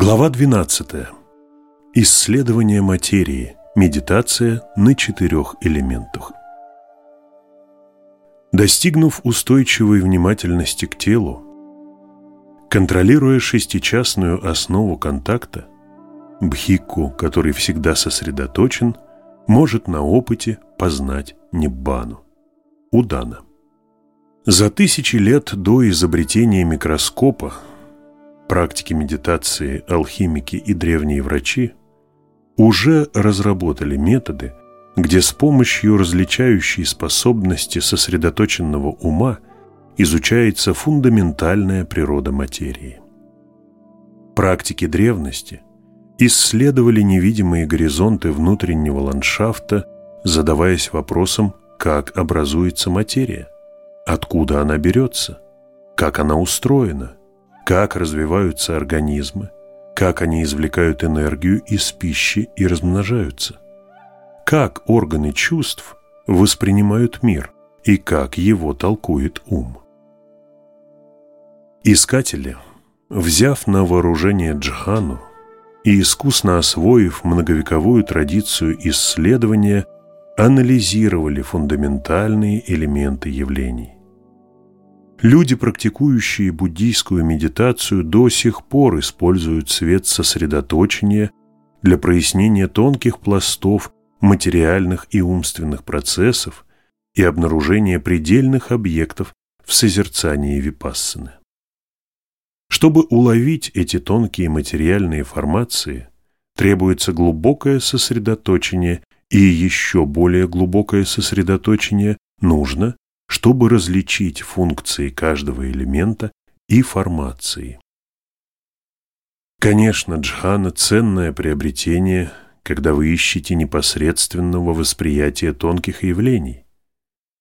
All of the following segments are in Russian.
Глава 12. Исследование материи. Медитация на четырех элементах. Достигнув устойчивой внимательности к телу, контролируя шестичастную основу контакта, бхикку, который всегда сосредоточен, может на опыте познать Ниббану. Удана. За тысячи лет до изобретения микроскопа практики медитации, алхимики и древние врачи уже разработали методы, где с помощью различающей способности сосредоточенного ума изучается фундаментальная природа материи. Практики древности исследовали невидимые горизонты внутреннего ландшафта, задаваясь вопросом, как образуется материя, откуда она берется, как она устроена, как развиваются организмы, как они извлекают энергию из пищи и размножаются, как органы чувств воспринимают мир и как его толкует ум. Искатели, взяв на вооружение джхану и искусно освоив многовековую традицию исследования, анализировали фундаментальные элементы явлений. Люди, практикующие буддийскую медитацию, до сих пор используют свет сосредоточения для прояснения тонких пластов материальных и умственных процессов и обнаружения предельных объектов в созерцании випассаны. Чтобы уловить эти тонкие материальные формации, требуется глубокое сосредоточение, и еще более глубокое сосредоточение нужно чтобы различить функции каждого элемента и формации. Конечно, джхана – ценное приобретение, когда вы ищете непосредственного восприятия тонких явлений,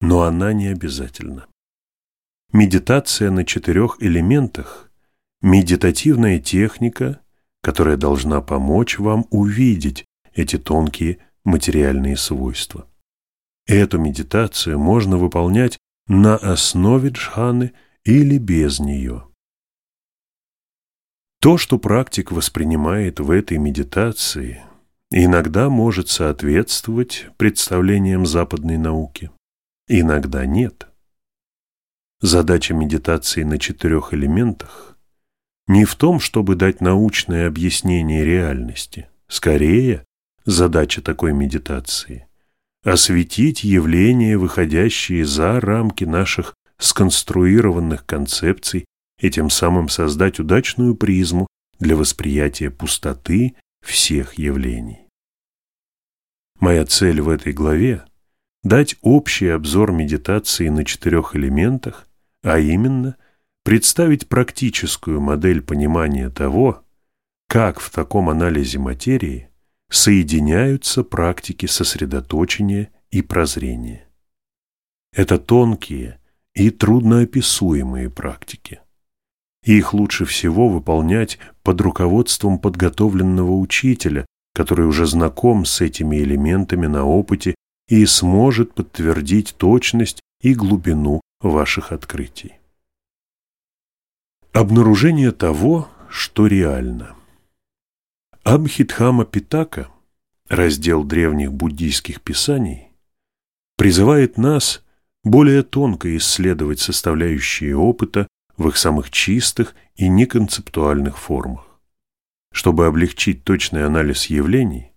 но она не обязательна. Медитация на четырех элементах – медитативная техника, которая должна помочь вам увидеть эти тонкие материальные свойства. Эту медитацию можно выполнять на основе джханы или без нее. То, что практик воспринимает в этой медитации, иногда может соответствовать представлениям западной науки, иногда нет. Задача медитации на четырех элементах не в том, чтобы дать научное объяснение реальности. Скорее, задача такой медитации осветить явления, выходящие за рамки наших сконструированных концепций и тем самым создать удачную призму для восприятия пустоты всех явлений. Моя цель в этой главе – дать общий обзор медитации на четырех элементах, а именно представить практическую модель понимания того, как в таком анализе материи соединяются практики сосредоточения и прозрения. Это тонкие и трудноописуемые практики. Их лучше всего выполнять под руководством подготовленного учителя, который уже знаком с этими элементами на опыте и сможет подтвердить точность и глубину ваших открытий. Обнаружение того, что реально. Абхидхама Питака, раздел древних буддийских писаний, призывает нас более тонко исследовать составляющие опыта в их самых чистых и неконцептуальных формах. Чтобы облегчить точный анализ явлений,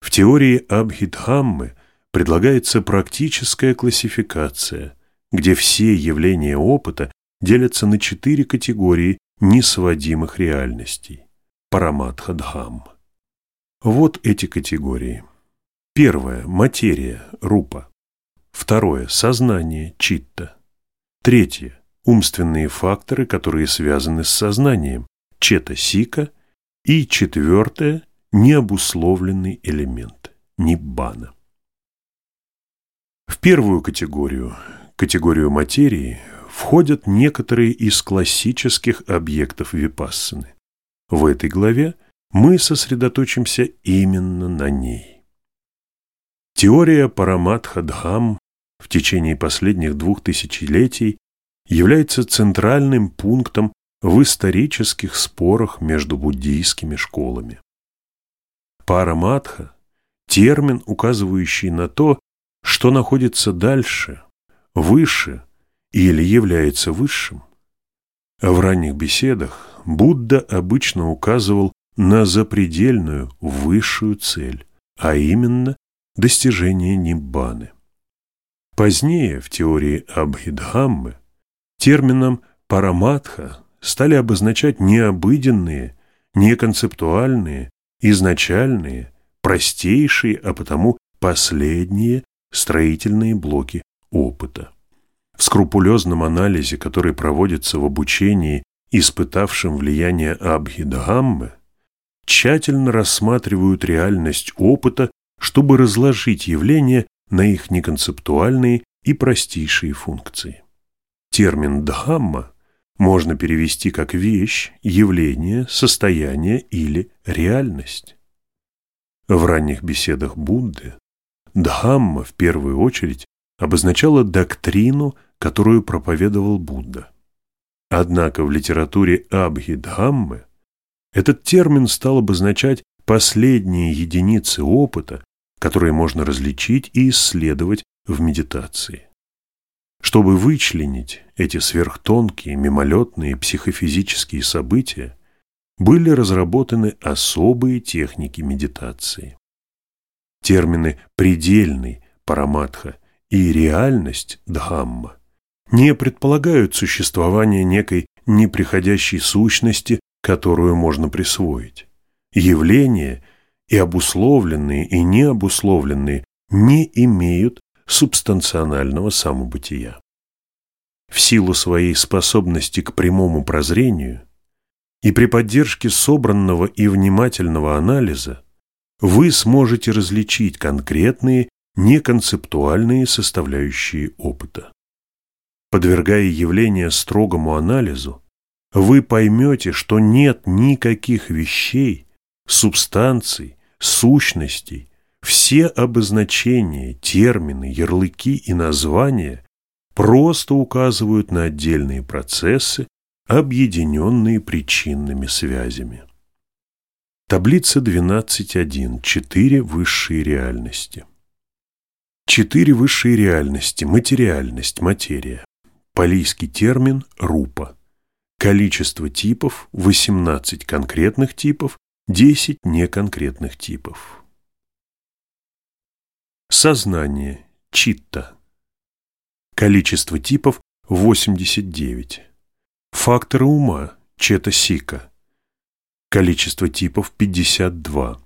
в теории Абхидхаммы предлагается практическая классификация, где все явления опыта делятся на четыре категории несводимых реальностей. Параматхадхам. Вот эти категории. Первое – материя, рупа. Второе – сознание, читта. Третье – умственные факторы, которые связаны с сознанием, чета сика. И четвертое – необусловленный элемент, ниббана. В первую категорию, категорию материи, входят некоторые из классических объектов випассаны. В этой главе мы сосредоточимся именно на ней. Теория Параматха-Дхам в течение последних двух тысячелетий является центральным пунктом в исторических спорах между буддийскими школами. Параматха – термин, указывающий на то, что находится дальше, выше или является высшим. В ранних беседах Будда обычно указывал на запредельную, высшую цель, а именно достижение Ниббаны. Позднее в теории Абхидхаммы термином «параматха» стали обозначать необыденные, неконцептуальные, изначальные, простейшие, а потому последние строительные блоки опыта. В скрупулезном анализе, который проводится в обучении, испытавшем влияние Абхидхаммы, тщательно рассматривают реальность опыта, чтобы разложить явления на их неконцептуальные и простейшие функции. Термин «дхамма» можно перевести как вещь, явление, состояние или реальность. В ранних беседах Будды Дхамма в первую очередь обозначала доктрину, которую проповедовал Будда. Однако в литературе Абхидхаммы этот термин стал обозначать последние единицы опыта, которые можно различить и исследовать в медитации. Чтобы вычленить эти сверхтонкие, мимолетные психофизические события, были разработаны особые техники медитации. Термины «предельный» параматха и «реальность» дхамма не предполагают существование некой неприходящей сущности, которую можно присвоить. Явления и обусловленные, и необусловленные не имеют субстанционального самобытия. В силу своей способности к прямому прозрению и при поддержке собранного и внимательного анализа вы сможете различить конкретные, неконцептуальные составляющие опыта. Подвергая явления строгому анализу, вы поймете, что нет никаких вещей, субстанций, сущностей, все обозначения, термины, ярлыки и названия просто указывают на отдельные процессы, объединенные причинными связями. Таблица 12.1. Четыре высшие реальности. Четыре высшие реальности. Материальность, материя. Палийский термин «рупа». Количество типов – 18 конкретных типов, 10 неконкретных типов. Сознание, читта. Количество типов – 89. Факторы ума, чета-сика. Количество типов – 52.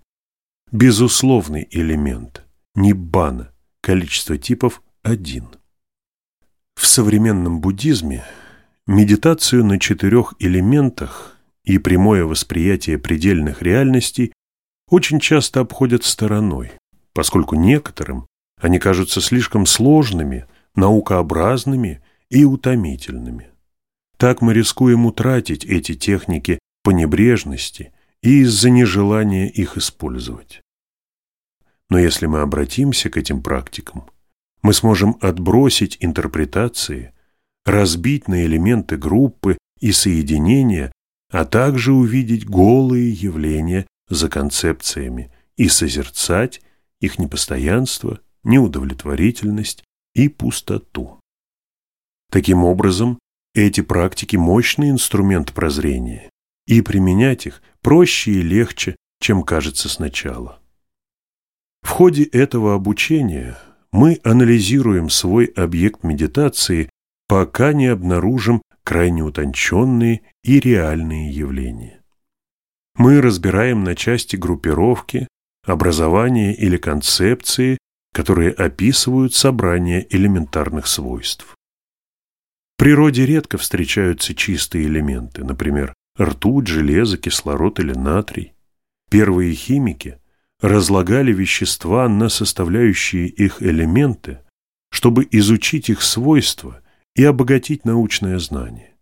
Безусловный элемент, ниббана. Количество типов – 1. В современном буддизме медитацию на четырех элементах и прямое восприятие предельных реальностей очень часто обходят стороной, поскольку некоторым они кажутся слишком сложными, наукообразными и утомительными. Так мы рискуем утратить эти техники по небрежности и из-за нежелания их использовать. Но если мы обратимся к этим практикам, мы сможем отбросить интерпретации, разбить на элементы группы и соединения а также увидеть голые явления за концепциями и созерцать их непостоянство, неудовлетворительность и пустоту. Таким образом, эти практики – мощный инструмент прозрения, и применять их проще и легче, чем кажется сначала. В ходе этого обучения мы анализируем свой объект медитации, пока не обнаружим крайне утонченные и реальные явления. Мы разбираем на части группировки, образования или концепции, которые описывают собрание элементарных свойств. В природе редко встречаются чистые элементы, например, ртуть, железо, кислород или натрий. Первые химики разлагали вещества на составляющие их элементы, чтобы изучить их свойства и обогатить научное знание.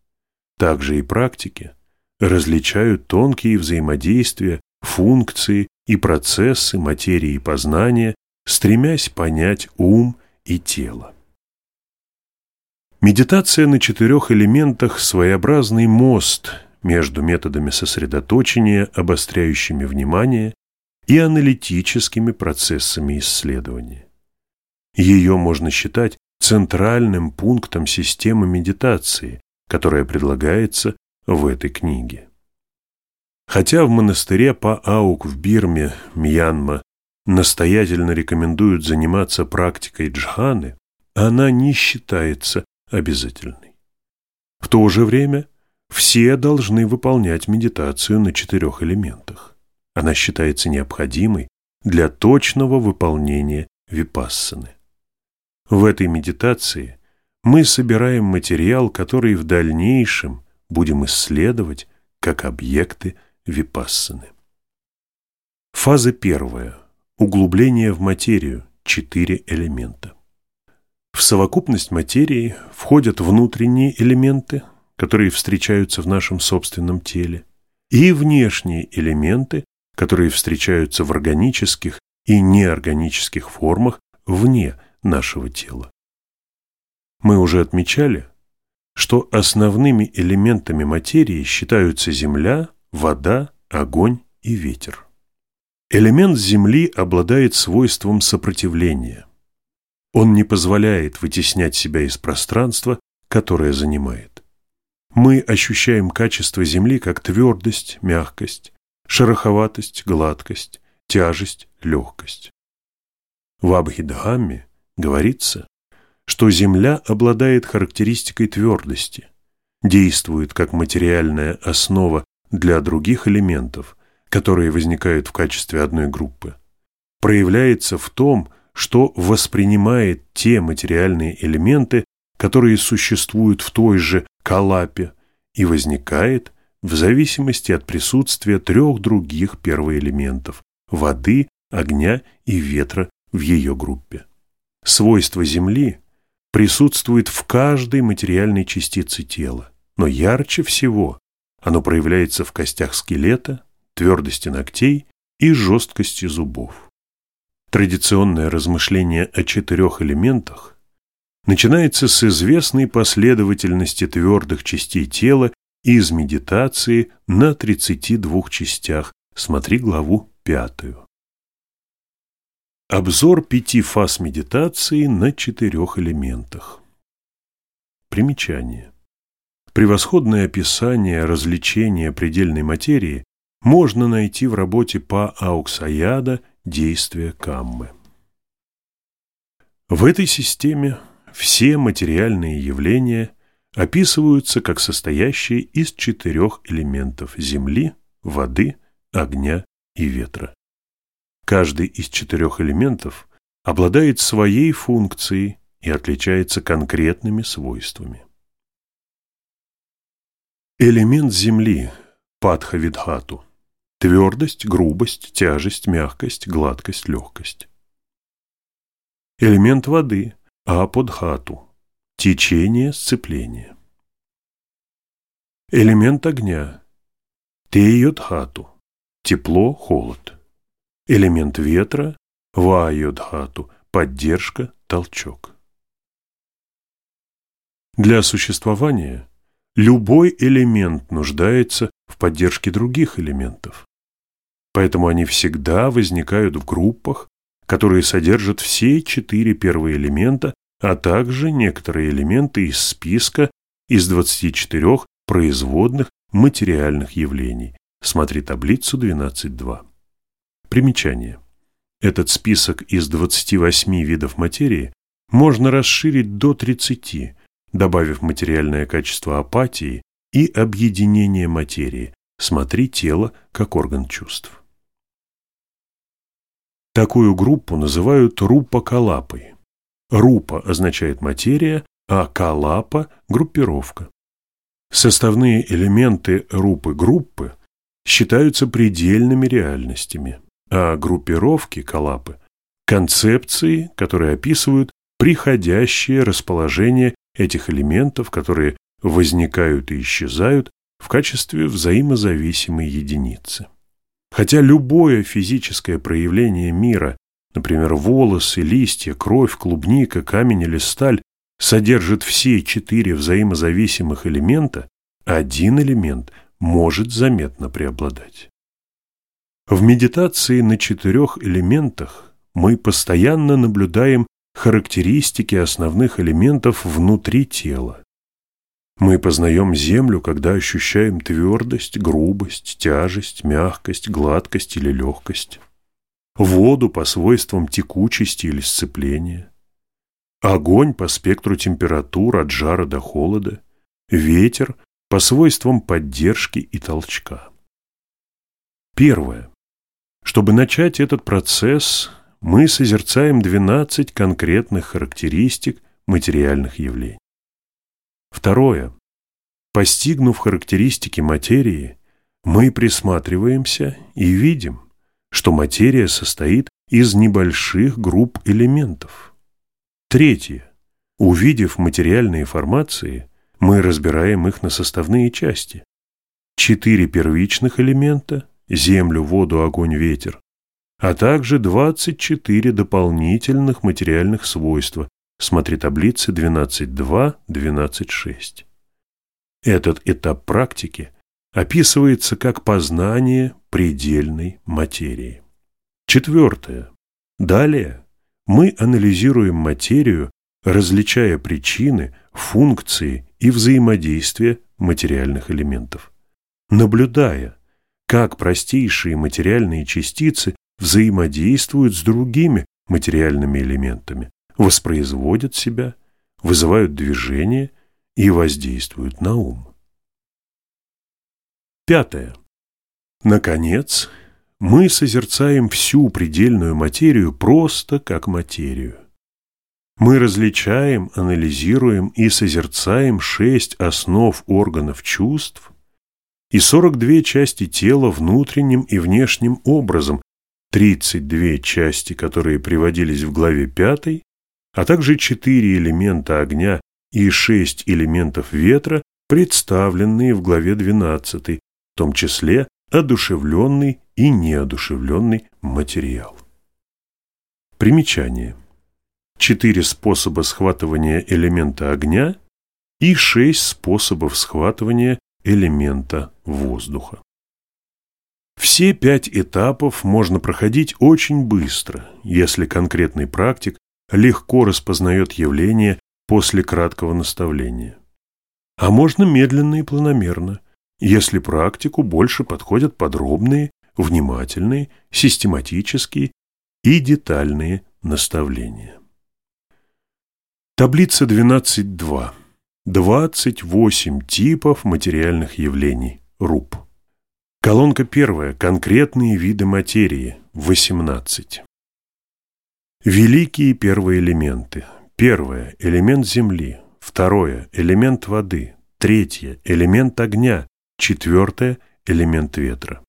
Также и практики различают тонкие взаимодействия, функции и процессы материи познания, стремясь понять ум и тело. Медитация на четырех элементах – своеобразный мост между методами сосредоточения, обостряющими внимание, и аналитическими процессами исследования. Ее можно считать центральным пунктом системы медитации, которая предлагается в этой книге. Хотя в монастыре Пааук в Бирме, Мьянма, настоятельно рекомендуют заниматься практикой джханы, она не считается обязательной. В то же время все должны выполнять медитацию на четырех элементах. Она считается необходимой для точного выполнения випассаны. В этой медитации мы собираем материал, который в дальнейшем будем исследовать как объекты випассаны. Фаза первая. Углубление в материю. Четыре элемента. В совокупность материи входят внутренние элементы, которые встречаются в нашем собственном теле, и внешние элементы, которые встречаются в органических и неорганических формах вне нашего тела. Мы уже отмечали, что основными элементами материи считаются земля, вода, огонь и ветер. Элемент Земли обладает свойством сопротивления. Он не позволяет вытеснять себя из пространства, которое занимает. Мы ощущаем качество Земли как твердость, мягкость, шероховатость, гладкость, тяжесть, легкость. В Абхидхамме говорится, что Земля обладает характеристикой твердости, действует как материальная основа для других элементов, которые возникают в качестве одной группы, проявляется в том, что воспринимает те материальные элементы, которые существуют в той же калапе, и возникает в зависимости от присутствия трех других первоэлементов – воды, огня и ветра в ее группе. Свойство Земли присутствует в каждой материальной частице тела, но ярче всего оно проявляется в костях скелета, твердости ногтей и жесткости зубов. Традиционное размышление о четырех элементах начинается с известной последовательности твердых частей тела из медитации на 32 частях. Смотри главу пятую. Обзор пяти фаз медитации на четырех элементах. Примечание. Превосходное описание развлечения предельной материи можно найти в работе по Ауксаяда «Действие Каммы». В этой системе все материальные явления описываются как состоящие из четырех элементов – земли, воды, огня и ветра. Каждый из четырех элементов обладает своей функцией и отличается конкретными свойствами. Элемент Земли – Падхавидхату. Твердость, грубость, тяжесть, мягкость, гладкость, легкость. Элемент воды – Аподхату. Течение, сцепление. Элемент огня – Тейодхату. Тепло, холод. Элемент ветра – Вайодхату. Поддержка, толчок. Для существования – Любой элемент нуждается в поддержке других элементов. Поэтому они всегда возникают в группах, которые содержат все четыре первые элемента, а также некоторые элементы из списка из 24 производных материальных явлений. Смотри таблицу 12.2. Примечание. Этот список из 28 видов материи можно расширить до 30, добавив материальное качество апатии и объединение материи. Смотри тело как орган чувств. Такую группу называют рупа-калапой. Рупа означает материя, а калапа – группировка. Составные элементы рупы-группы считаются предельными реальностями, а группировки калапы – концепции, которые описывают приходящее расположение этих элементов, которые возникают и исчезают в качестве взаимозависимой единицы. Хотя любое физическое проявление мира, например, волосы, листья, кровь, клубника, камень или сталь, содержит все четыре взаимозависимых элемента, один элемент может заметно преобладать. В медитации на четырех элементах мы постоянно наблюдаем характеристики основных элементов внутри тела. Мы познаем Землю, когда ощущаем твердость, грубость, тяжесть, мягкость, гладкость или легкость. Воду по свойствам текучести или сцепления. Огонь по спектру температур от жара до холода. Ветер по свойствам поддержки и толчка. Первое. Чтобы начать этот процесс, мы созерцаем 12 конкретных характеристик материальных явлений. Второе. Постигнув характеристики материи, мы присматриваемся и видим, что материя состоит из небольших групп элементов. Третье. Увидев материальные формации, мы разбираем их на составные части. Четыре первичных элемента – землю, воду, огонь, ветер а также 24 дополнительных материальных свойства. Смотри таблицы 12.2, 12.6. Этот этап практики описывается как познание предельной материи. Четвертое. Далее мы анализируем материю, различая причины, функции и взаимодействие материальных элементов, наблюдая, как простейшие материальные частицы взаимодействуют с другими материальными элементами, воспроизводят себя, вызывают движение и воздействуют на ум. Пятое. Наконец, мы созерцаем всю предельную материю просто как материю. Мы различаем, анализируем и созерцаем шесть основ органов чувств и 42 части тела внутренним и внешним образом, 32 части, которые приводились в главе 5, а также 4 элемента огня и 6 элементов ветра, представленные в главе 12, в том числе одушевленный и неодушевленный материал. Примечание. Четыре способа схватывания элемента огня и шесть способов схватывания элемента воздуха. Все пять этапов можно проходить очень быстро, если конкретный практик легко распознает явление после краткого наставления. А можно медленно и планомерно, если практику больше подходят подробные, внимательные, систематические и детальные наставления. Таблица 12.2. 28 типов материальных явлений. РУП. Колонка первая. Конкретные виды материи. 18. Великие первые элементы. Первое – элемент земли. Второе – элемент воды. Третье – элемент огня. Четвертое – элемент ветра.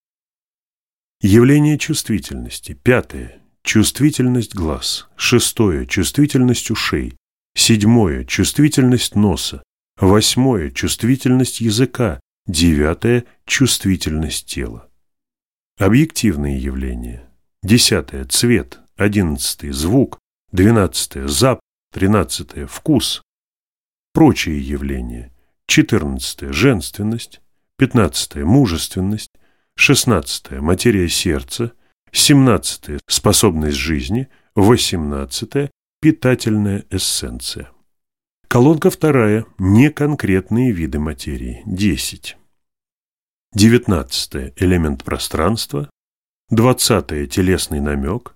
Явление чувствительности. Пятое – чувствительность глаз. Шестое – чувствительность ушей. Седьмое – чувствительность носа. Восьмое – чувствительность языка. Девятое – чувствительность тела. Объективные явления. Десятое – цвет. Одиннадцатое – звук. Двенадцатое – запах. Тринадцатое – вкус. Прочие явления. Четырнадцатое – женственность. Пятнадцатое – мужественность. Шестнадцатое – материя сердца. Семнадцатое – способность жизни. Восемнадцатое – питательная эссенция. Колонка вторая. Неконкретные виды материи. 10. 19. Элемент пространства. 20. Телесный намек.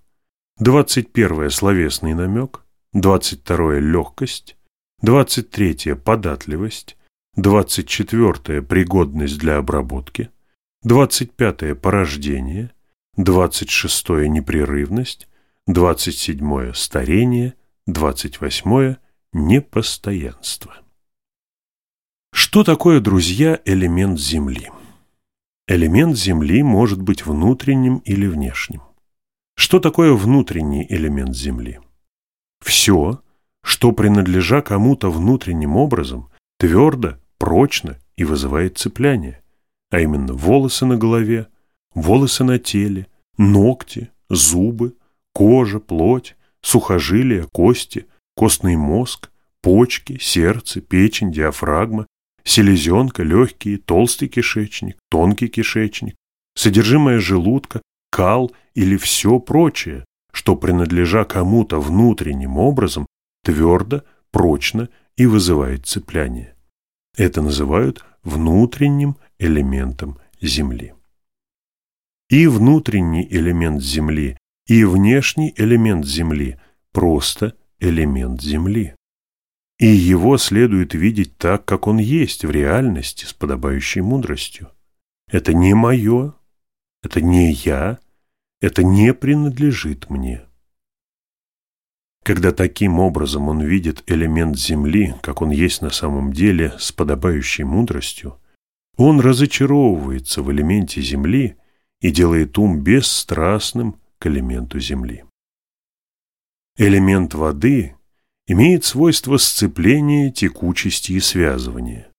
21. Словесный намек. 22. Легкость. 23. Податливость. 24. Пригодность для обработки. 25. Порождение. 26. Непрерывность. 27. Старение. 28 непостоянство. Что такое, друзья, элемент Земли? Элемент Земли может быть внутренним или внешним. Что такое внутренний элемент Земли? Все, что, принадлежа кому-то внутренним образом, твердо, прочно и вызывает цепляние, а именно волосы на голове, волосы на теле, ногти, зубы, кожа, плоть, сухожилия, кости – костный мозг, почки, сердце, печень, диафрагма, селезенка, легкие, толстый кишечник, тонкий кишечник, содержимое желудка, кал или все прочее, что, принадлежа кому-то внутренним образом, твердо, прочно и вызывает цепляние. Это называют внутренним элементом Земли. И внутренний элемент Земли, и внешний элемент Земли – просто элемент Земли. И его следует видеть так, как он есть в реальности с подобающей мудростью. Это не мое, это не я, это не принадлежит мне. Когда таким образом он видит элемент Земли, как он есть на самом деле, с подобающей мудростью, он разочаровывается в элементе Земли и делает ум бесстрастным к элементу Земли. Элемент воды имеет свойство сцепления, текучести и связывания.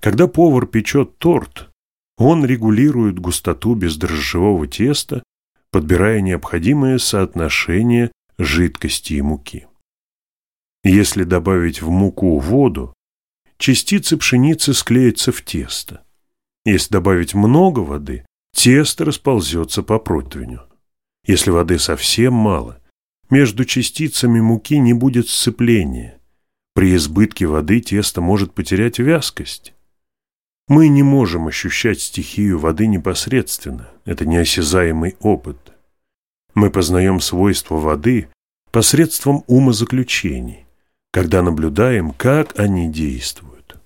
Когда повар печет торт, он регулирует густоту бездрожжевого теста, подбирая необходимое соотношение жидкости и муки. Если добавить в муку воду, частицы пшеницы склеятся в тесто. Если добавить много воды, тесто расползется по противню. Если воды совсем мало, между частицами муки не будет сцепления. При избытке воды тесто может потерять вязкость. Мы не можем ощущать стихию воды непосредственно, это неосязаемый опыт. Мы познаем свойства воды посредством умозаключений, когда наблюдаем, как они действуют.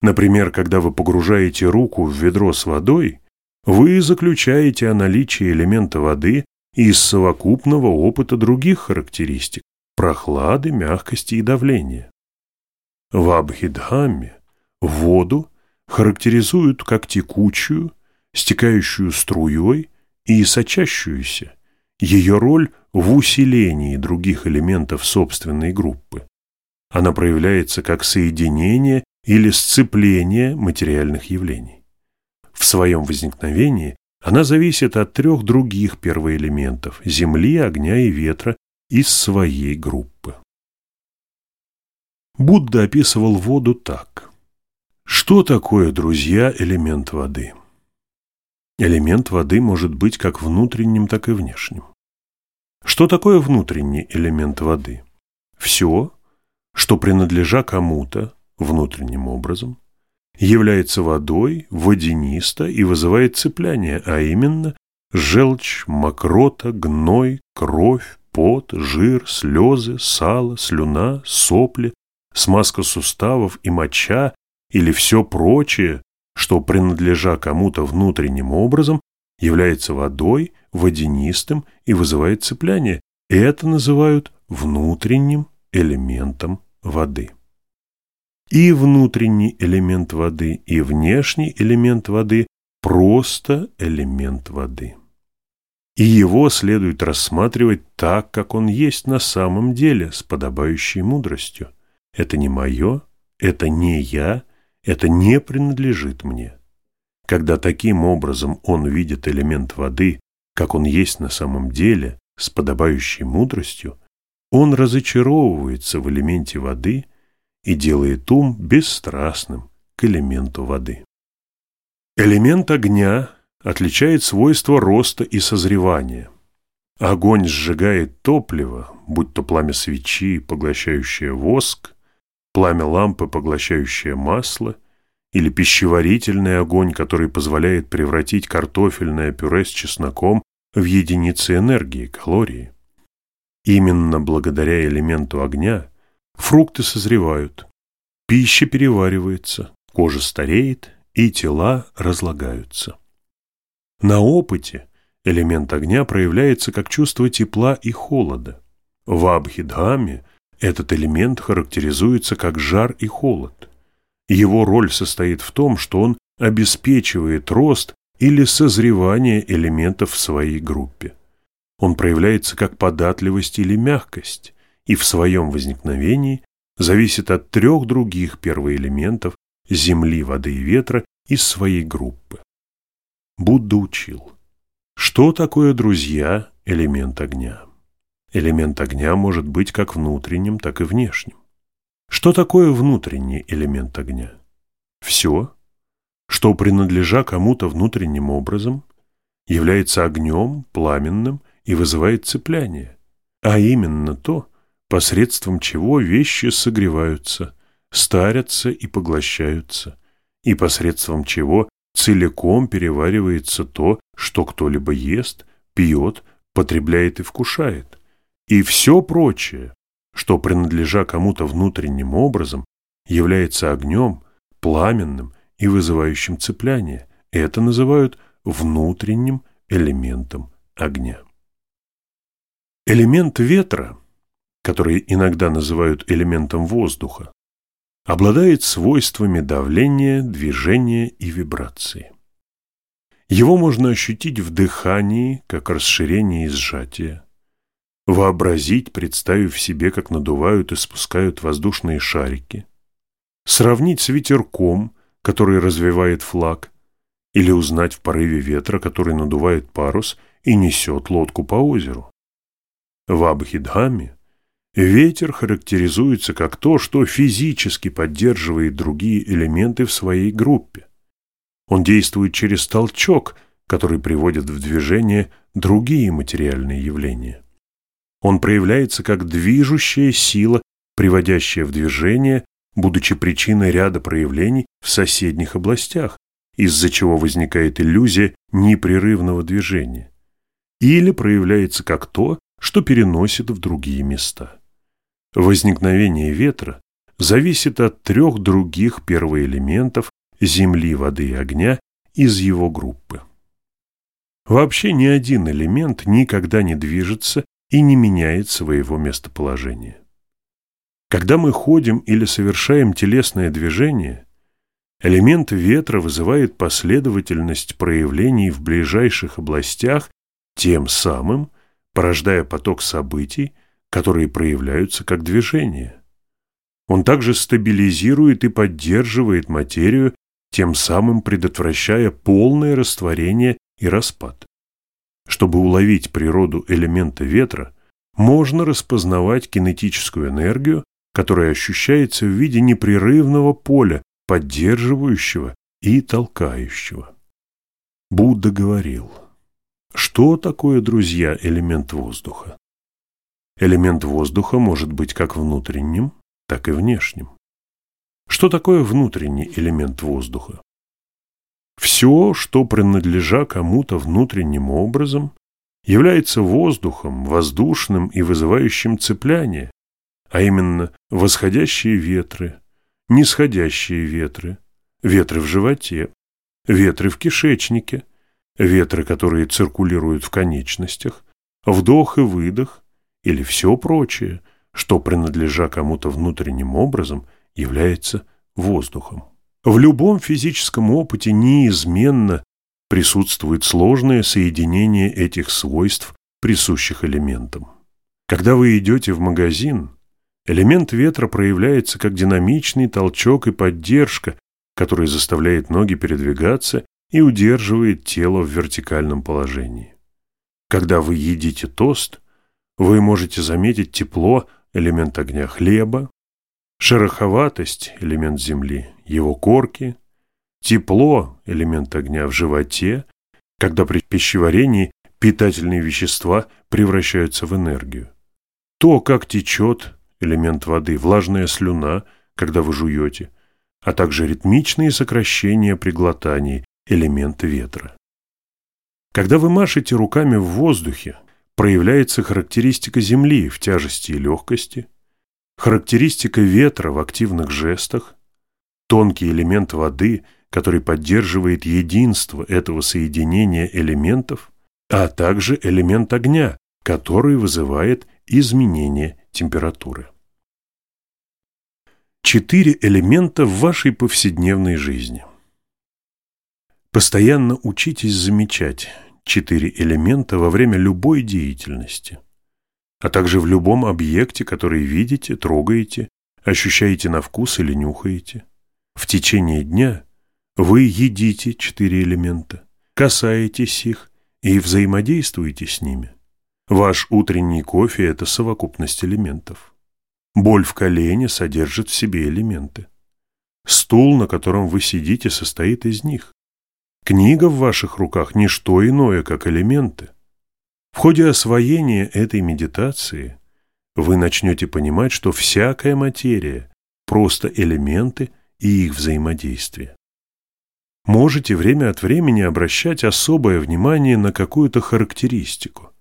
Например, когда вы погружаете руку в ведро с водой, вы заключаете о наличии элемента воды из совокупного опыта других характеристик – прохлады, мягкости и давления. В Абхидхамме воду характеризуют как текучую, стекающую струей и сочащуюся, ее роль в усилении других элементов собственной группы. Она проявляется как соединение или сцепление материальных явлений. В своем возникновении она зависит от трех других первоэлементов – земли, огня и ветра из своей группы. Будда описывал воду так. Что такое, друзья, элемент воды? Элемент воды может быть как внутренним, так и внешним. Что такое внутренний элемент воды? Все, что принадлежа кому-то внутренним образом, является водой, водянисто и вызывает цепляние, а именно желчь, мокрота, гной, кровь, пот, жир, слезы, сало, слюна, сопли, смазка суставов и моча или все прочее, что, принадлежа кому-то внутренним образом, является водой, водянистым и вызывает цепляние. Это называют внутренним элементом воды. И внутренний элемент воды, и внешний элемент воды – просто элемент воды. И его следует рассматривать так, как он есть на самом деле, с подобающей мудростью. Это не мое, это не я, это не принадлежит мне. Когда таким образом он видит элемент воды, как он есть на самом деле, с подобающей мудростью, он разочаровывается в элементе воды и делает ум бесстрастным к элементу воды. Элемент огня отличает свойства роста и созревания. Огонь сжигает топливо, будь то пламя свечи, поглощающее воск, пламя лампы, поглощающее масло, или пищеварительный огонь, который позволяет превратить картофельное пюре с чесноком в единицы энергии, калории. Именно благодаря элементу огня фрукты созревают, пища переваривается, кожа стареет и тела разлагаются. На опыте элемент огня проявляется как чувство тепла и холода. В Абхидхаме этот элемент характеризуется как жар и холод. Его роль состоит в том, что он обеспечивает рост или созревание элементов в своей группе. Он проявляется как податливость или мягкость, и в своем возникновении зависит от трех других первоэлементов земли, воды и ветра из своей группы. Будда учил, что такое, друзья, элемент огня. Элемент огня может быть как внутренним, так и внешним. Что такое внутренний элемент огня? Все, что, принадлежа кому-то внутренним образом, является огнем, пламенным и вызывает цепляние, а именно то, посредством чего вещи согреваются, старятся и поглощаются, и посредством чего целиком переваривается то, что кто-либо ест, пьет, потребляет и вкушает. И все прочее, что, принадлежа кому-то внутренним образом, является огнем, пламенным и вызывающим цепляние. Это называют внутренним элементом огня. Элемент ветра, который иногда называют элементом воздуха, обладает свойствами давления, движения и вибрации. Его можно ощутить в дыхании, как расширение и сжатие, вообразить, представив себе, как надувают и спускают воздушные шарики, сравнить с ветерком, который развивает флаг, или узнать в порыве ветра, который надувает парус и несет лодку по озеру. В Абхидхаме ветер характеризуется как то, что физически поддерживает другие элементы в своей группе. Он действует через толчок, который приводит в движение другие материальные явления. Он проявляется как движущая сила, приводящая в движение, будучи причиной ряда проявлений в соседних областях, из-за чего возникает иллюзия непрерывного движения. Или проявляется как то, что переносит в другие места. Возникновение ветра зависит от трех других первоэлементов земли, воды и огня из его группы. Вообще ни один элемент никогда не движется и не меняет своего местоположения. Когда мы ходим или совершаем телесное движение, элемент ветра вызывает последовательность проявлений в ближайших областях, тем самым порождая поток событий, которые проявляются как движение. Он также стабилизирует и поддерживает материю, тем самым предотвращая полное растворение и распад. Чтобы уловить природу элемента ветра, можно распознавать кинетическую энергию, которая ощущается в виде непрерывного поля, поддерживающего и толкающего. Будда говорил, что такое, друзья, элемент воздуха? Элемент воздуха может быть как внутренним, так и внешним. Что такое внутренний элемент воздуха? Все, что принадлежа кому-то внутренним образом, является воздухом, воздушным и вызывающим цепляние, а именно восходящие ветры, нисходящие ветры, ветры в животе, ветры в кишечнике, ветры, которые циркулируют в конечностях, вдох и выдох или все прочее, что, принадлежа кому-то внутренним образом, является воздухом. В любом физическом опыте неизменно присутствует сложное соединение этих свойств, присущих элементам. Когда вы идете в магазин, элемент ветра проявляется как динамичный толчок и поддержка, который заставляет ноги передвигаться и удерживает тело в вертикальном положении. Когда вы едите тост, вы можете заметить тепло, элемент огня хлеба, шероховатость – элемент земли, его корки, тепло – элемент огня в животе, когда при пищеварении питательные вещества превращаются в энергию. То, как течет элемент воды, влажная слюна, когда вы жуете, а также ритмичные сокращения при глотании, элемент ветра. Когда вы машете руками в воздухе, проявляется характеристика Земли в тяжести и легкости – Характеристика ветра в активных жестах, тонкий элемент воды, который поддерживает единство этого соединения элементов, а также элемент огня, который вызывает изменение температуры. Четыре элемента в вашей повседневной жизни. Постоянно учитесь замечать четыре элемента во время любой деятельности – а также в любом объекте, который видите, трогаете, ощущаете на вкус или нюхаете. В течение дня вы едите четыре элемента, касаетесь их и взаимодействуете с ними. Ваш утренний кофе – это совокупность элементов. Боль в колене содержит в себе элементы. Стул, на котором вы сидите, состоит из них. Книга в ваших руках – не что иное, как элементы. В ходе освоения этой медитации вы начнете понимать, что всякая материя – просто элементы и их взаимодействие. Можете время от времени обращать особое внимание на какую-то характеристику.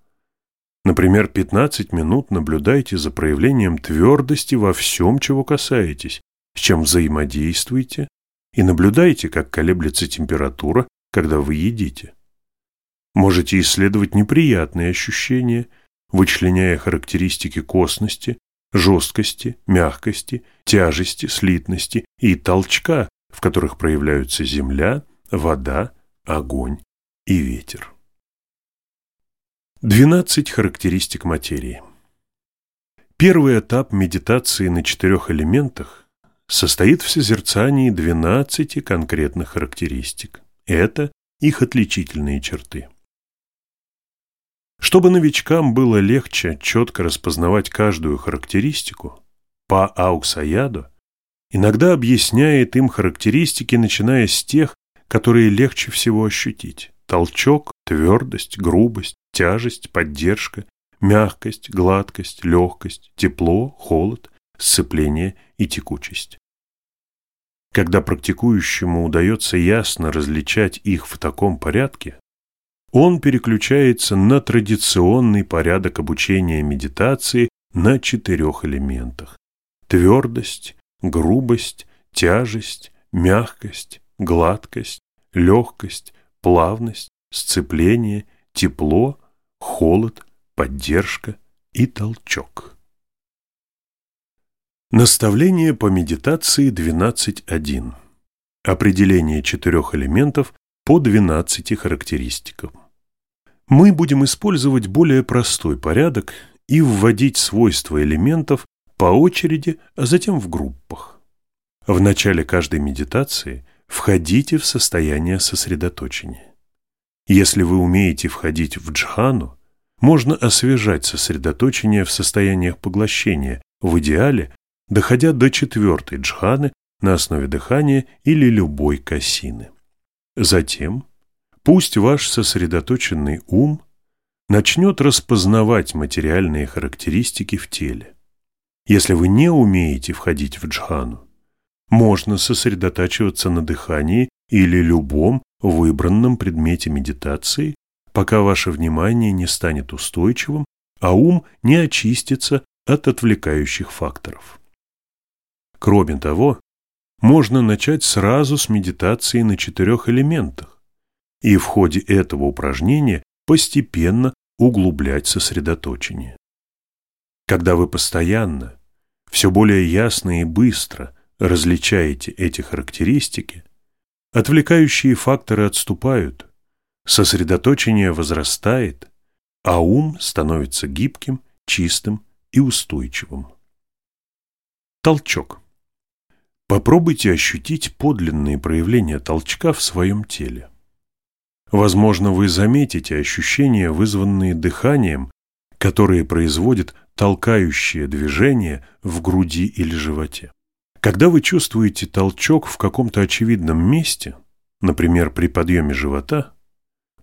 Например, 15 минут наблюдайте за проявлением твердости во всем, чего касаетесь, с чем взаимодействуете, и наблюдайте, как колеблется температура, когда вы едите. Можете исследовать неприятные ощущения, вычленяя характеристики косности, жесткости, мягкости, тяжести, слитности и толчка, в которых проявляются земля, вода, огонь и ветер. 12 характеристик материи. Первый этап медитации на четырех элементах состоит в созерцании 12 конкретных характеристик. Это их отличительные черты. Чтобы новичкам было легче четко распознавать каждую характеристику, по Ауксаяду иногда объясняет им характеристики, начиная с тех, которые легче всего ощутить. Толчок, твердость, грубость, тяжесть, поддержка, мягкость, гладкость, легкость, тепло, холод, сцепление и текучесть. Когда практикующему удается ясно различать их в таком порядке, он переключается на традиционный порядок обучения медитации на четырех элементах – твердость, грубость, тяжесть, мягкость, гладкость, легкость, плавность, сцепление, тепло, холод, поддержка и толчок. Наставление по медитации 12.1. Определение четырех элементов по 12 характеристикам. Мы будем использовать более простой порядок и вводить свойства элементов по очереди, а затем в группах. В начале каждой медитации входите в состояние сосредоточения. Если вы умеете входить в джхану, можно освежать сосредоточение в состояниях поглощения, в идеале доходя до четвертой джханы на основе дыхания или любой касины. Затем пусть ваш сосредоточенный ум начнет распознавать материальные характеристики в теле. Если вы не умеете входить в джхану, можно сосредотачиваться на дыхании или любом выбранном предмете медитации, пока ваше внимание не станет устойчивым, а ум не очистится от отвлекающих факторов. Кроме того, можно начать сразу с медитации на четырех элементах и в ходе этого упражнения постепенно углублять сосредоточение. Когда вы постоянно, все более ясно и быстро различаете эти характеристики, отвлекающие факторы отступают, сосредоточение возрастает, а ум становится гибким, чистым и устойчивым. Толчок. Попробуйте ощутить подлинные проявления толчка в своем теле. Возможно, вы заметите ощущения, вызванные дыханием, которые производит толкающее движение в груди или животе. Когда вы чувствуете толчок в каком-то очевидном месте, например, при подъеме живота,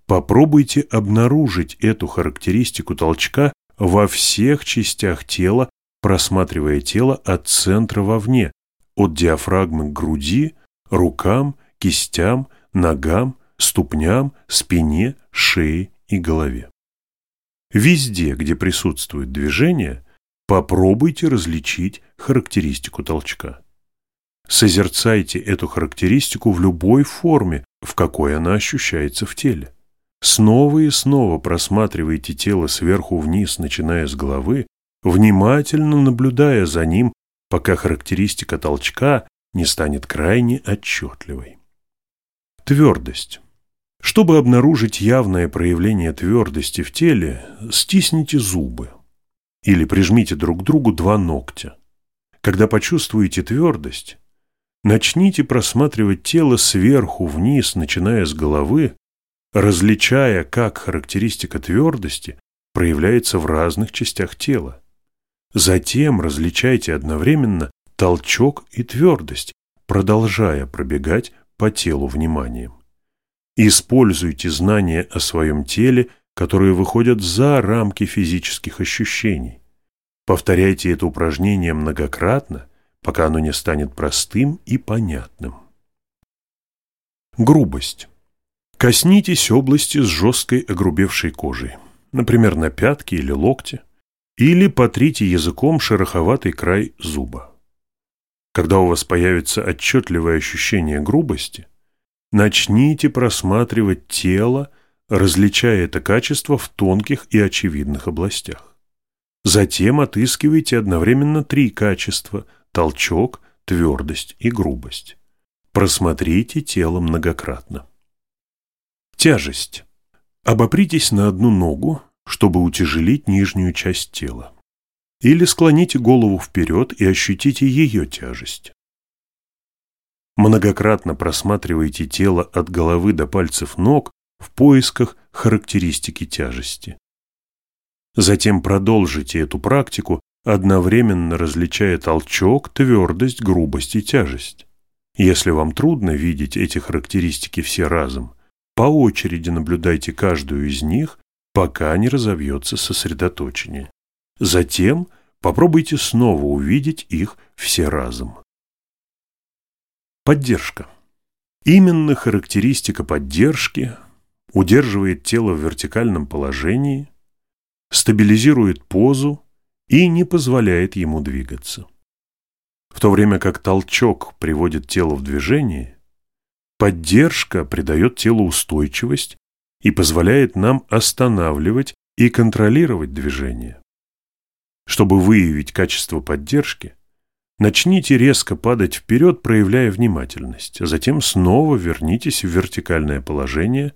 попробуйте обнаружить эту характеристику толчка во всех частях тела, просматривая тело от центра вовне, от диафрагмы к груди, рукам, кистям, ногам, ступням, спине, шее и голове. Везде, где присутствует движение, попробуйте различить характеристику толчка. Созерцайте эту характеристику в любой форме, в какой она ощущается в теле. Снова и снова просматривайте тело сверху вниз, начиная с головы, внимательно наблюдая за ним пока характеристика толчка не станет крайне отчетливой. Твердость. Чтобы обнаружить явное проявление твердости в теле, стисните зубы или прижмите друг к другу два ногтя. Когда почувствуете твердость, начните просматривать тело сверху вниз, начиная с головы, различая, как характеристика твердости проявляется в разных частях тела. Затем различайте одновременно толчок и твердость, продолжая пробегать по телу вниманием. Используйте знания о своем теле, которые выходят за рамки физических ощущений. Повторяйте это упражнение многократно, пока оно не станет простым и понятным. Грубость. Коснитесь области с жесткой огрубевшей кожей, например, на пятке или локте, или потрите языком шероховатый край зуба. Когда у вас появится отчетливое ощущение грубости, начните просматривать тело, различая это качество в тонких и очевидных областях. Затем отыскивайте одновременно три качества – толчок, твердость и грубость. Просмотрите тело многократно. Тяжесть. Обопритесь на одну ногу, чтобы утяжелить нижнюю часть тела. Или склоните голову вперед и ощутите ее тяжесть. Многократно просматривайте тело от головы до пальцев ног в поисках характеристики тяжести. Затем продолжите эту практику, одновременно различая толчок, твердость, грубость и тяжесть. Если вам трудно видеть эти характеристики все разом, по очереди наблюдайте каждую из них, пока не разовьется сосредоточение. Затем попробуйте снова увидеть их все разом. Поддержка. Именно характеристика поддержки удерживает тело в вертикальном положении, стабилизирует позу и не позволяет ему двигаться. В то время как толчок приводит тело в движение, поддержка придает телу устойчивость и позволяет нам останавливать и контролировать движение. Чтобы выявить качество поддержки, начните резко падать вперед, проявляя внимательность, а затем снова вернитесь в вертикальное положение,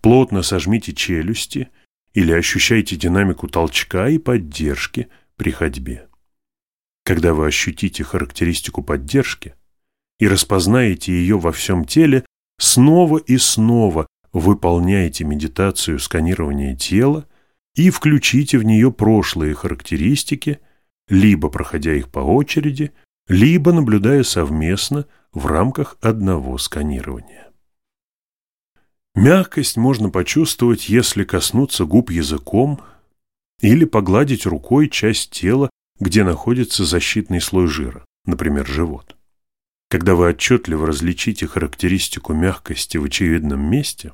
плотно сожмите челюсти или ощущайте динамику толчка и поддержки при ходьбе. Когда вы ощутите характеристику поддержки и распознаете ее во всем теле, снова и снова выполняйте медитацию сканирования тела и включите в нее прошлые характеристики, либо проходя их по очереди, либо наблюдая совместно в рамках одного сканирования. Мягкость можно почувствовать, если коснуться губ языком или погладить рукой часть тела, где находится защитный слой жира, например, живот. Когда вы отчетливо различите характеристику мягкости в очевидном месте,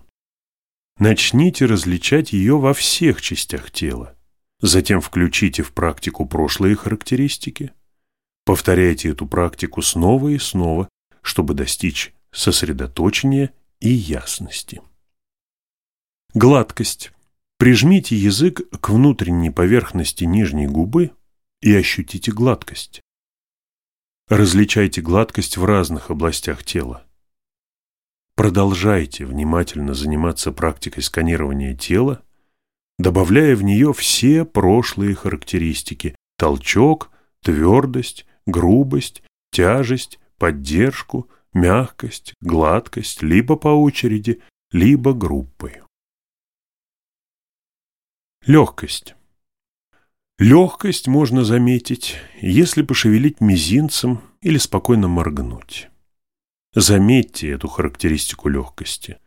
начните различать ее во всех частях тела. Затем включите в практику прошлые характеристики. Повторяйте эту практику снова и снова, чтобы достичь сосредоточения и ясности. Гладкость. Прижмите язык к внутренней поверхности нижней губы и ощутите гладкость. Различайте гладкость в разных областях тела. Продолжайте внимательно заниматься практикой сканирования тела, добавляя в нее все прошлые характеристики – толчок, твердость, грубость, тяжесть, поддержку, мягкость, гладкость, либо по очереди, либо группой. Легкость. Легкость можно заметить, если пошевелить мизинцем или спокойно моргнуть. Заметьте эту характеристику легкости,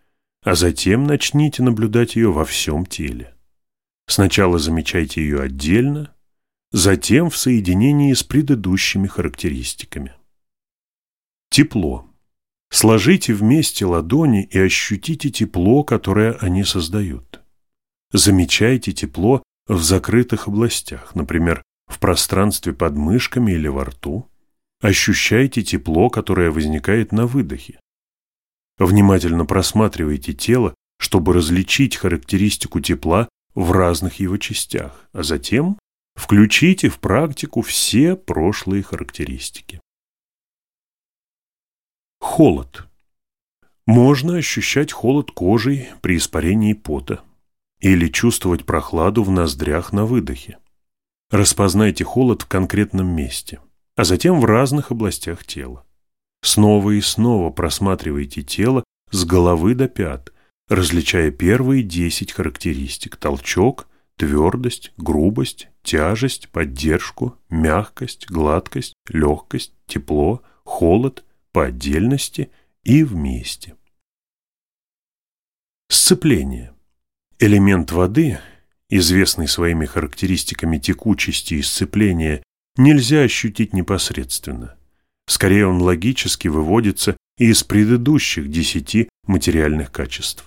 а затем начните наблюдать ее во всем теле. Сначала замечайте ее отдельно, затем в соединении с предыдущими характеристиками. Тепло. Сложите вместе ладони и ощутите тепло, которое они создают. Замечайте тепло в закрытых областях, например, в пространстве под мышками или во рту. Ощущайте тепло, которое возникает на выдохе. Внимательно просматривайте тело, чтобы различить характеристику тепла в разных его частях, а затем включите в практику все прошлые характеристики. Холод. Можно ощущать холод кожей при испарении пота или чувствовать прохладу в ноздрях на выдохе. Распознайте холод в конкретном месте – а затем в разных областях тела. Снова и снова просматривайте тело с головы до пят, различая первые 10 характеристик – толчок, твердость, грубость, тяжесть, поддержку, мягкость, гладкость, легкость, тепло, холод по отдельности и вместе. Сцепление. Элемент воды, известный своими характеристиками текучести и сцепления, нельзя ощутить непосредственно. Скорее он логически выводится из предыдущих десяти материальных качеств.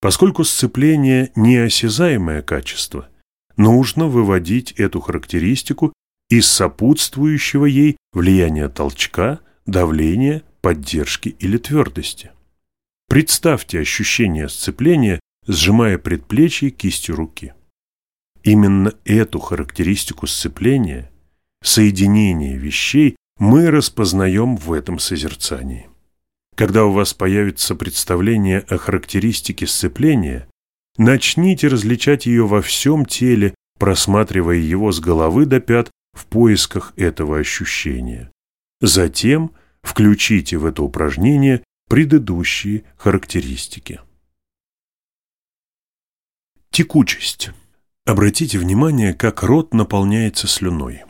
Поскольку сцепление – неосязаемое качество, нужно выводить эту характеристику из сопутствующего ей влияния толчка, давления, поддержки или твердости. Представьте ощущение сцепления, сжимая предплечье кистью руки. Именно эту характеристику сцепления, соединение вещей, мы распознаем в этом созерцании. Когда у вас появится представление о характеристике сцепления, начните различать ее во всем теле, просматривая его с головы до пят в поисках этого ощущения. Затем включите в это упражнение предыдущие характеристики. Текучесть. Обратите внимание, как рот наполняется слюной.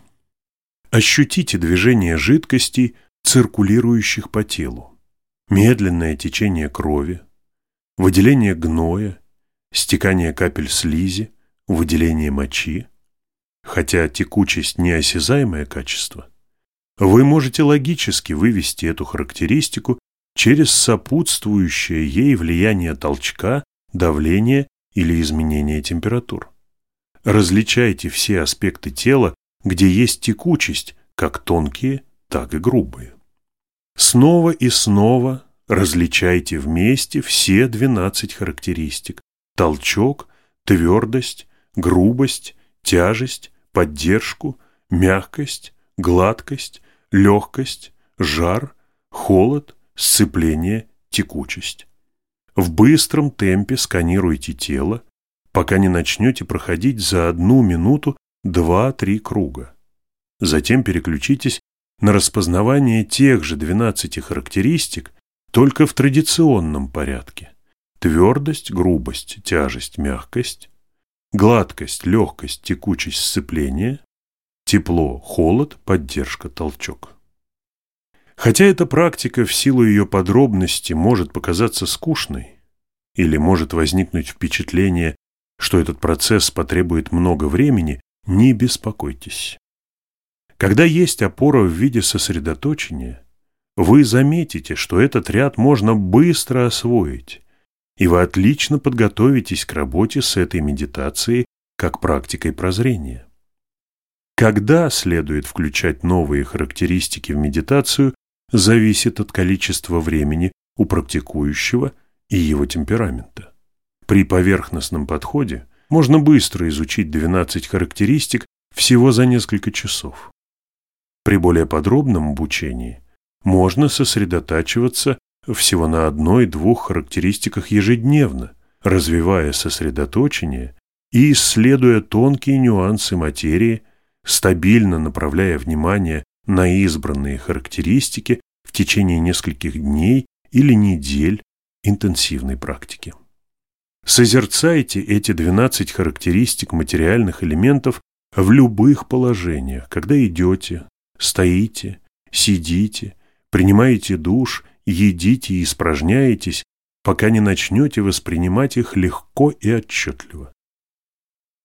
Ощутите движение жидкостей, циркулирующих по телу медленное течение крови, выделение гноя, стекание капель слизи, выделение мочи. Хотя текучесть – неосязаемое качество, вы можете логически вывести эту характеристику через сопутствующее ей влияние толчка, давления или изменения температур. Различайте все аспекты тела, где есть текучесть, как тонкие, так и грубые. Снова и снова различайте вместе все 12 характеристик. Толчок, твердость, грубость, тяжесть, поддержку, мягкость, гладкость, легкость, жар, холод, сцепление, текучесть. В быстром темпе сканируйте тело, пока не начнете проходить за одну минуту 2-3 круга. Затем переключитесь на распознавание тех же 12 характеристик, только в традиционном порядке. Твердость, грубость, тяжесть, мягкость, гладкость, легкость, текучесть, сцепление, тепло, холод, поддержка, толчок. Хотя эта практика в силу ее подробности может показаться скучной, или может возникнуть впечатление, что этот процесс потребует много времени, не беспокойтесь. Когда есть опора в виде сосредоточения, вы заметите, что этот ряд можно быстро освоить, и вы отлично подготовитесь к работе с этой медитацией как практикой прозрения. Когда следует включать новые характеристики в медитацию, зависит от количества времени у практикующего и его темперамента. При поверхностном подходе можно быстро изучить 12 характеристик всего за несколько часов. При более подробном обучении можно сосредотачиваться всего на одной-двух характеристиках ежедневно, развивая сосредоточение и исследуя тонкие нюансы материи, стабильно направляя внимание на избранные характеристики в течение нескольких дней или недель интенсивной практики. Созерцайте эти 12 характеристик материальных элементов в любых положениях, когда идете, стоите, сидите, принимаете душ, едите и испражняетесь, пока не начнете воспринимать их легко и отчетливо.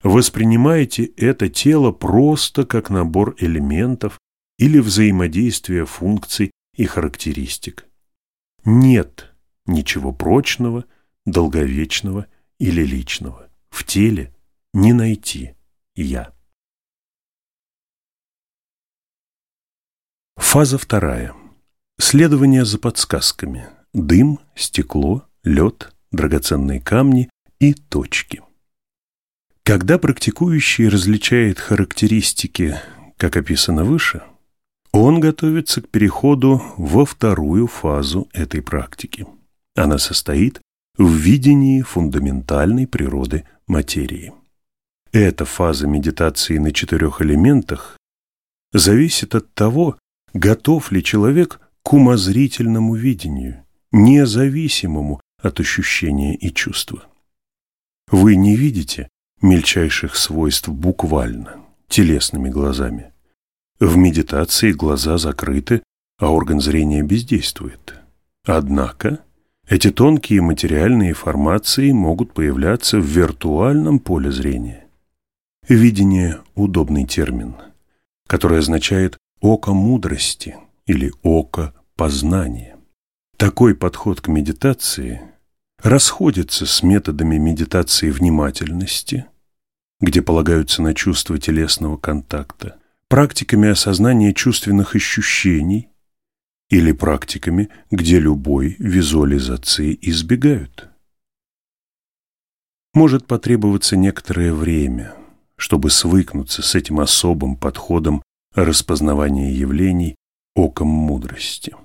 Воспринимайте это тело просто как набор элементов или взаимодействие функций и характеристик. Нет ничего прочного, долговечного или личного. В теле не найти «я». Фаза вторая. Следование за подсказками. Дым, стекло, лед, драгоценные камни и точки. Когда практикующий различает характеристики, как описано выше, он готовится к переходу во вторую фазу этой практики. Она состоит в видении фундаментальной природы материи. Эта фаза медитации на четырех элементах зависит от того, готов ли человек к умозрительному видению, независимому от ощущения и чувства. Вы не видите мельчайших свойств буквально, телесными глазами. В медитации глаза закрыты, а орган зрения бездействует. Однако эти тонкие материальные формации могут появляться в виртуальном поле зрения. Видение – удобный термин, который означает «око мудрости» или «око познания». Такой подход к медитации расходится с методами медитации внимательности, где полагаются на чувство телесного контакта, практиками осознания чувственных ощущений или практиками, где любой визуализации избегают. Может потребоваться некоторое время, чтобы свыкнуться с этим особым подходом распознавания явлений оком мудрости.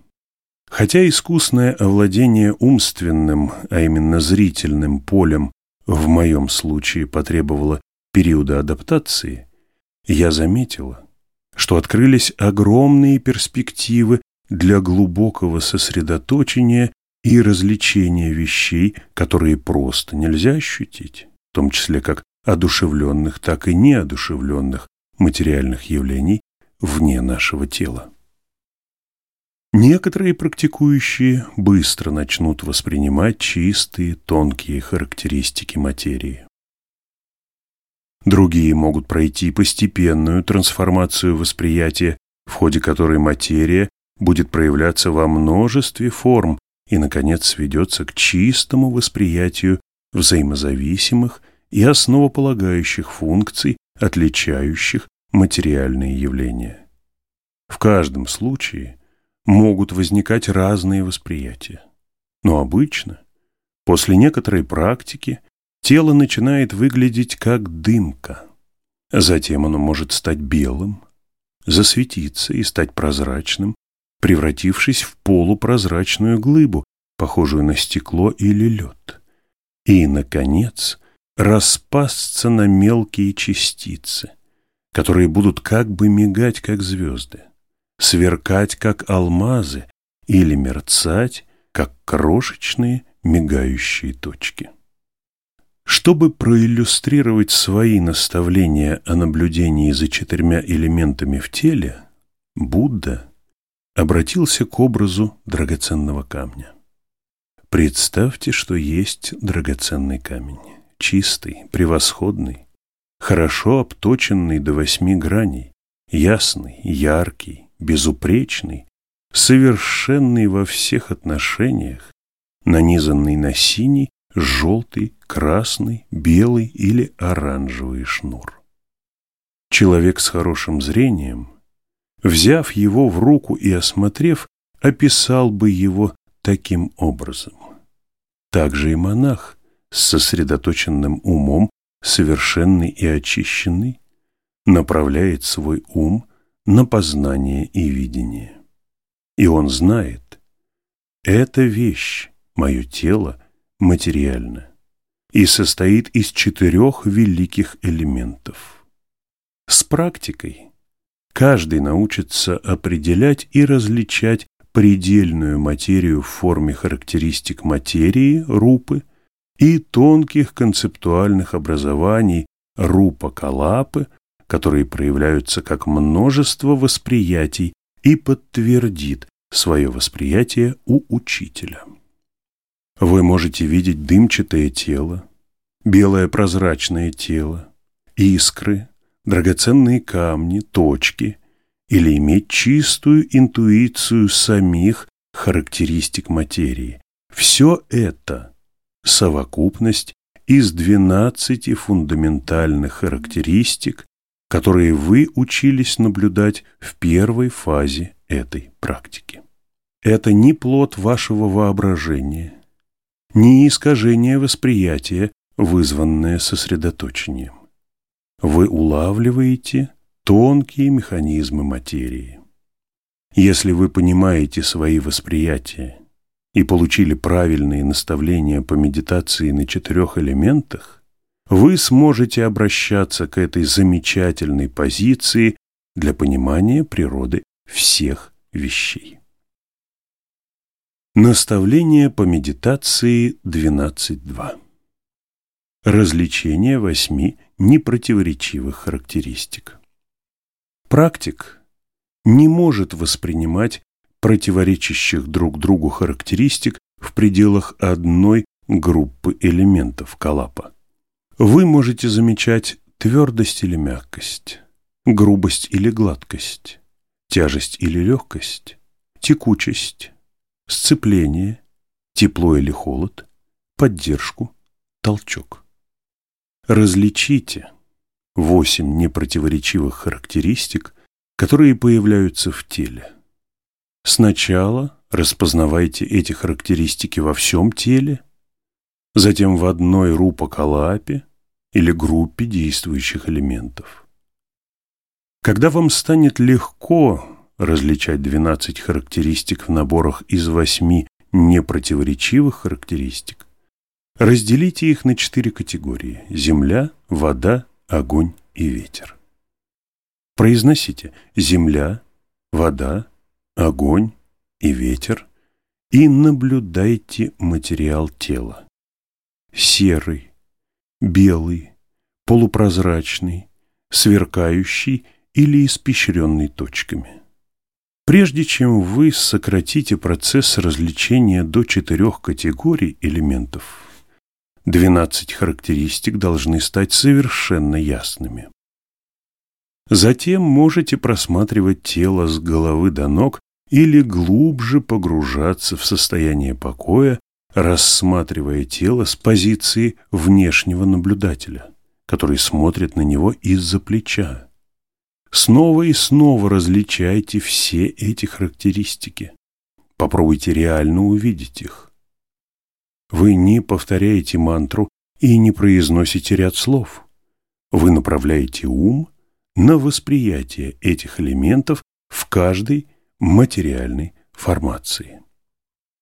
Хотя искусное овладение умственным, а именно зрительным полем в моем случае потребовало периода адаптации, я заметила, что открылись огромные перспективы для глубокого сосредоточения и развлечения вещей, которые просто нельзя ощутить, в том числе как одушевленных, так и неодушевленных материальных явлений вне нашего тела. Некоторые практикующие быстро начнут воспринимать чистые, тонкие характеристики материи. Другие могут пройти постепенную трансформацию восприятия, в ходе которой материя будет проявляться во множестве форм и, наконец, сведется к чистому восприятию взаимозависимых и основополагающих функций, отличающих материальные явления. В каждом случае – могут возникать разные восприятия. Но обычно, после некоторой практики, тело начинает выглядеть как дымка. Затем оно может стать белым, засветиться и стать прозрачным, превратившись в полупрозрачную глыбу, похожую на стекло или лед. И, наконец, распасться на мелкие частицы, которые будут как бы мигать, как звезды сверкать, как алмазы, или мерцать, как крошечные мигающие точки. Чтобы проиллюстрировать свои наставления о наблюдении за четырьмя элементами в теле, Будда обратился к образу драгоценного камня. Представьте, что есть драгоценный камень, чистый, превосходный, хорошо обточенный до восьми граней, ясный, яркий, безупречный, совершенный во всех отношениях, нанизанный на синий, желтый, красный, белый или оранжевый шнур. Человек с хорошим зрением, взяв его в руку и осмотрев, описал бы его таким образом. Также и монах с сосредоточенным умом, совершенный и очищенный, направляет свой ум на познание и видение. И он знает, эта вещь, мое тело, материально и состоит из четырех великих элементов. С практикой каждый научится определять и различать предельную материю в форме характеристик материи, рупы, и тонких концептуальных образований рупа-калапы, которые проявляются как множество восприятий и подтвердит свое восприятие у учителя. Вы можете видеть дымчатое тело, белое прозрачное тело, искры, драгоценные камни, точки или иметь чистую интуицию самих характеристик материи. Все это – совокупность из 12 фундаментальных характеристик, которые вы учились наблюдать в первой фазе этой практики. Это не плод вашего воображения, не искажение восприятия, вызванное сосредоточением. Вы улавливаете тонкие механизмы материи. Если вы понимаете свои восприятия и получили правильные наставления по медитации на четырех элементах, вы сможете обращаться к этой замечательной позиции для понимания природы всех вещей. Наставление по медитации 12.2 Развлечение восьми непротиворечивых характеристик. Практик не может воспринимать противоречащих друг другу характеристик в пределах одной группы элементов коллапа. Вы можете замечать твердость или мягкость, грубость или гладкость, тяжесть или легкость, текучесть, сцепление, тепло или холод, поддержку, толчок. Различите восемь непротиворечивых характеристик, которые появляются в теле. Сначала распознавайте эти характеристики во всем теле, затем в одной рупоколапе или группе действующих элементов. Когда вам станет легко различать 12 характеристик в наборах из 8 непротиворечивых характеристик, разделите их на четыре категории – земля, вода, огонь и ветер. Произносите «земля», «вода», «огонь» и «ветер» и наблюдайте материал тела. Серый, белый, полупрозрачный, сверкающий или испещренный точками. Прежде чем вы сократите процесс развлечения до четырех категорий элементов, 12 характеристик должны стать совершенно ясными. Затем можете просматривать тело с головы до ног или глубже погружаться в состояние покоя, рассматривая тело с позиции внешнего наблюдателя, который смотрит на него из-за плеча. Снова и снова различайте все эти характеристики. Попробуйте реально увидеть их. Вы не повторяете мантру и не произносите ряд слов. Вы направляете ум на восприятие этих элементов в каждой материальной формации.